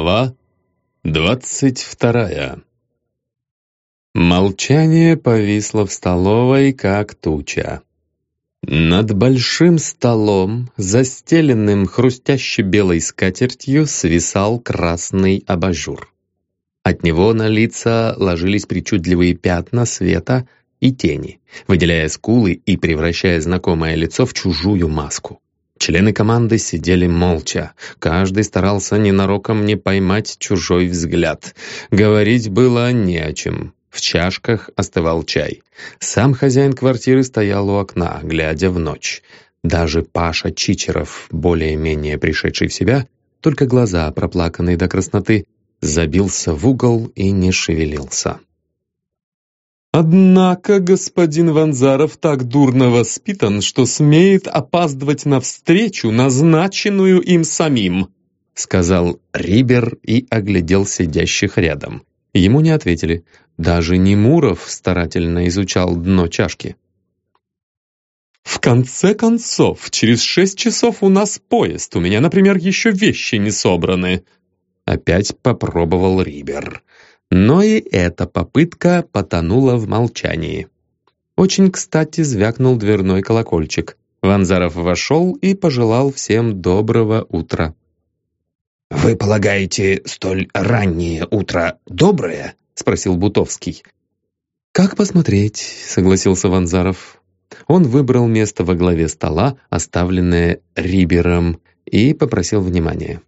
Глава двадцать вторая Молчание повисло в столовой, как туча. Над большим столом, застеленным хрустящей белой скатертью, свисал красный абажур. От него на лица ложились причудливые пятна света и тени, выделяя скулы и превращая знакомое лицо в чужую маску. Члены команды сидели молча. Каждый старался ненароком не поймать чужой взгляд. Говорить было не о чем. В чашках остывал чай. Сам хозяин квартиры стоял у окна, глядя в ночь. Даже Паша Чичеров, более-менее пришедший в себя, только глаза, проплаканные до красноты, забился в угол и не шевелился. Однако господин Ванзаров так дурно воспитан, что смеет опаздывать на встречу, назначенную им самим», сказал Рибер и оглядел сидящих рядом. Ему не ответили. Даже Немуров старательно изучал дно чашки. «В конце концов, через шесть часов у нас поезд. У меня, например, еще вещи не собраны». Опять попробовал Рибер. Но и эта попытка потонула в молчании. Очень кстати звякнул дверной колокольчик. Ванзаров вошел и пожелал всем доброго утра. «Вы полагаете, столь раннее утро доброе?» — спросил Бутовский. «Как посмотреть?» — согласился Ванзаров. Он выбрал место во главе стола, оставленное Рибером, и попросил внимания.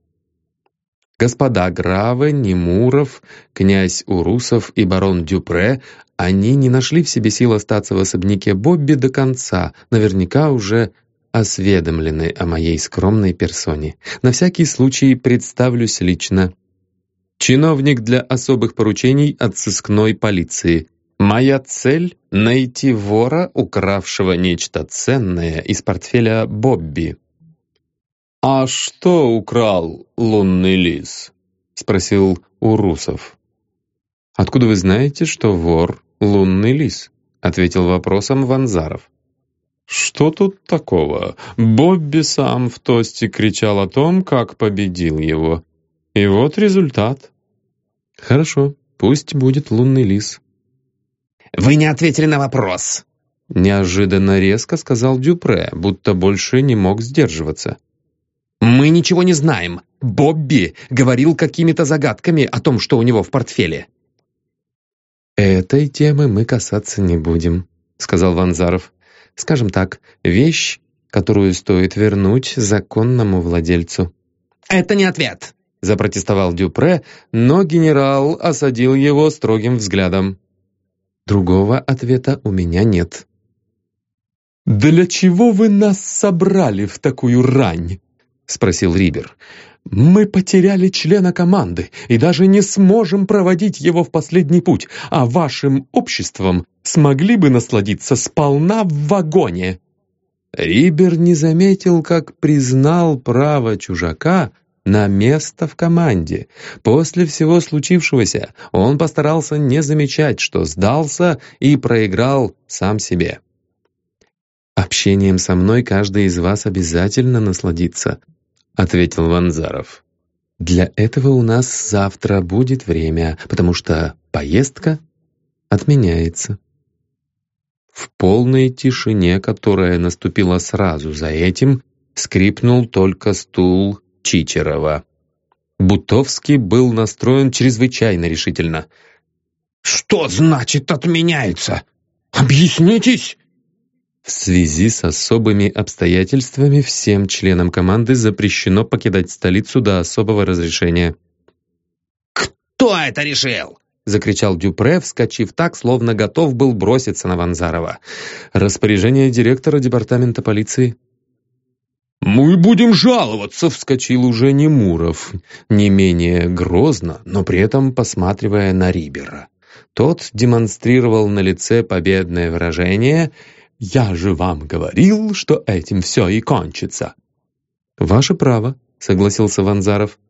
Господа Гравы, Немуров, князь Урусов и барон Дюпре, они не нашли в себе сил остаться в особняке Бобби до конца, наверняка уже осведомлены о моей скромной персоне. На всякий случай представлюсь лично. Чиновник для особых поручений от сыскной полиции. Моя цель — найти вора, укравшего нечто ценное из портфеля Бобби. «А что украл лунный лис?» — спросил Урусов. «Откуда вы знаете, что вор — лунный лис?» — ответил вопросом Ванзаров. «Что тут такого? Бобби сам в тосте кричал о том, как победил его. И вот результат». «Хорошо, пусть будет лунный лис». «Вы не ответили на вопрос!» Неожиданно резко сказал Дюпре, будто больше не мог сдерживаться. «Мы ничего не знаем. Бобби говорил какими-то загадками о том, что у него в портфеле». «Этой темы мы касаться не будем», — сказал Ванзаров. «Скажем так, вещь, которую стоит вернуть законному владельцу». «Это не ответ», — запротестовал Дюпре, но генерал осадил его строгим взглядом. «Другого ответа у меня нет». «Для чего вы нас собрали в такую рань?» — спросил Рибер. «Мы потеряли члена команды и даже не сможем проводить его в последний путь, а вашим обществом смогли бы насладиться сполна в вагоне». Рибер не заметил, как признал право чужака на место в команде. После всего случившегося он постарался не замечать, что сдался и проиграл сам себе. «Общением со мной каждый из вас обязательно насладится», — ответил Ванзаров. «Для этого у нас завтра будет время, потому что поездка отменяется». В полной тишине, которая наступила сразу за этим, скрипнул только стул Чичерова. Бутовский был настроен чрезвычайно решительно. «Что значит отменяется? Объяснитесь!» В связи с особыми обстоятельствами всем членам команды запрещено покидать столицу до особого разрешения. «Кто это решил?» — закричал Дюпре, вскочив так, словно готов был броситься на Ванзарова. «Распоряжение директора департамента полиции». «Мы будем жаловаться!» — вскочил уже Немуров, не менее грозно, но при этом посматривая на Рибера. Тот демонстрировал на лице победное выражение — «Я же вам говорил, что этим все и кончится». «Ваше право», — согласился Ванзаров.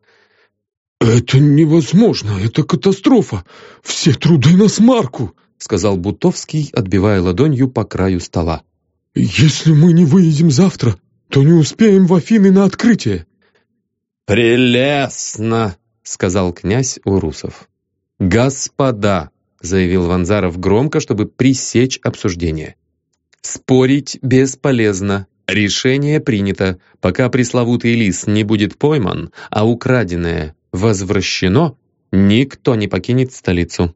«Это невозможно, это катастрофа! Все труды на смарку!» — сказал Бутовский, отбивая ладонью по краю стола. «Если мы не выедем завтра, то не успеем в Афины на открытие». «Прелестно!» — сказал князь Урусов. «Господа!» — заявил Ванзаров громко, чтобы пресечь обсуждение. «Спорить бесполезно. Решение принято. Пока пресловутый лис не будет пойман, а украденное возвращено, никто не покинет столицу».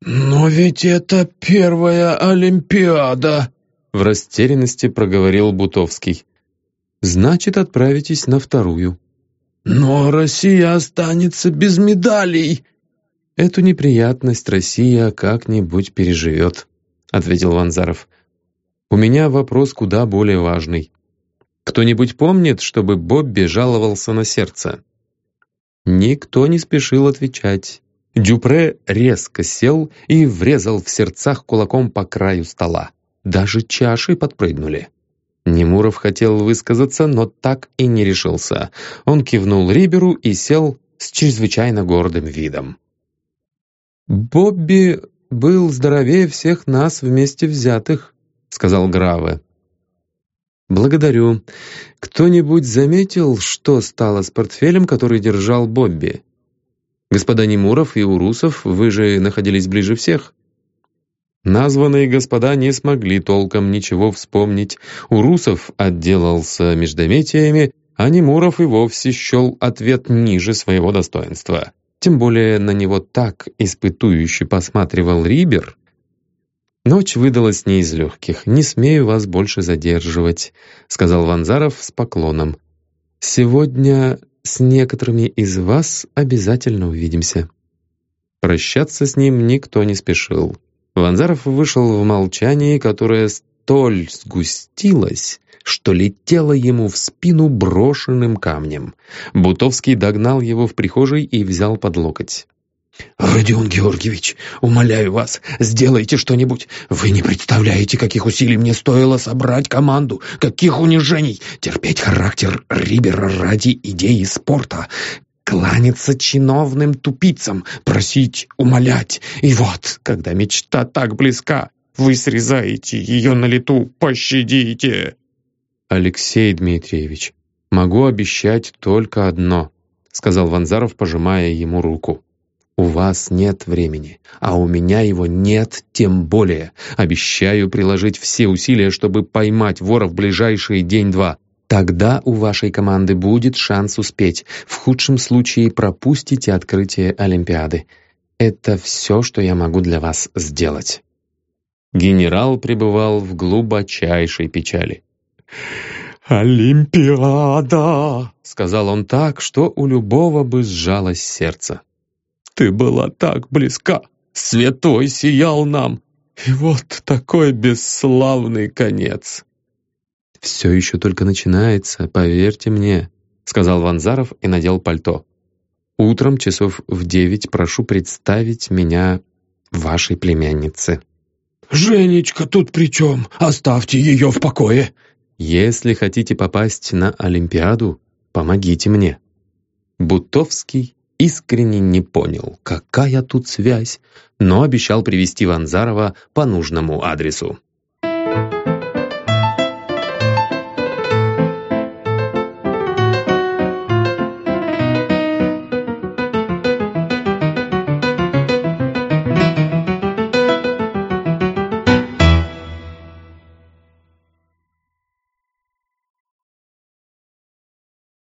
«Но ведь это первая Олимпиада!» В растерянности проговорил Бутовский. «Значит, отправитесь на вторую». «Но Россия останется без медалей!» «Эту неприятность Россия как-нибудь переживет», — ответил Ванзаров. «У меня вопрос куда более важный. Кто-нибудь помнит, чтобы Бобби жаловался на сердце?» Никто не спешил отвечать. Дюпре резко сел и врезал в сердцах кулаком по краю стола. Даже чаши подпрыгнули. Немуров хотел высказаться, но так и не решился. Он кивнул Риберу и сел с чрезвычайно гордым видом. «Бобби был здоровее всех нас вместе взятых», — сказал Граве. «Благодарю. Кто-нибудь заметил, что стало с портфелем, который держал Бобби? Господа Немуров и Урусов, вы же находились ближе всех». Названные господа не смогли толком ничего вспомнить. Урусов отделался междометиями, а Немуров и вовсе счел ответ ниже своего достоинства. Тем более на него так испытующе посматривал Рибер. «Ночь выдалась не из легких. Не смею вас больше задерживать», — сказал Ванзаров с поклоном. «Сегодня с некоторыми из вас обязательно увидимся». Прощаться с ним никто не спешил. Ванзаров вышел в молчании, которое столь сгустилось, что летело ему в спину брошенным камнем. Бутовский догнал его в прихожей и взял под локоть. «Родион Георгиевич, умоляю вас, сделайте что-нибудь. Вы не представляете, каких усилий мне стоило собрать команду, каких унижений, терпеть характер Рибера ради идеи спорта, кланяться чиновным тупицам, просить, умолять. И вот, когда мечта так близка, вы срезаете ее на лету, пощадите!» «Алексей Дмитриевич, могу обещать только одно», сказал Ванзаров, пожимая ему руку. «У вас нет времени, а у меня его нет тем более. Обещаю приложить все усилия, чтобы поймать вора в ближайший день-два. Тогда у вашей команды будет шанс успеть. В худшем случае пропустите открытие Олимпиады. Это все, что я могу для вас сделать». Генерал пребывал в глубочайшей печали. «Олимпиада!» — сказал он так, что у любого бы сжалось сердце. «Ты была так близка! Святой сиял нам! И вот такой бесславный конец!» «Все еще только начинается, поверьте мне», — сказал Ванзаров и надел пальто. «Утром часов в девять прошу представить меня вашей племяннице». «Женечка тут при чем? Оставьте ее в покое!» Если хотите попасть на Олимпиаду, помогите мне». Бутовский искренне не понял, какая тут связь, но обещал привести Ванзарова по нужному адресу.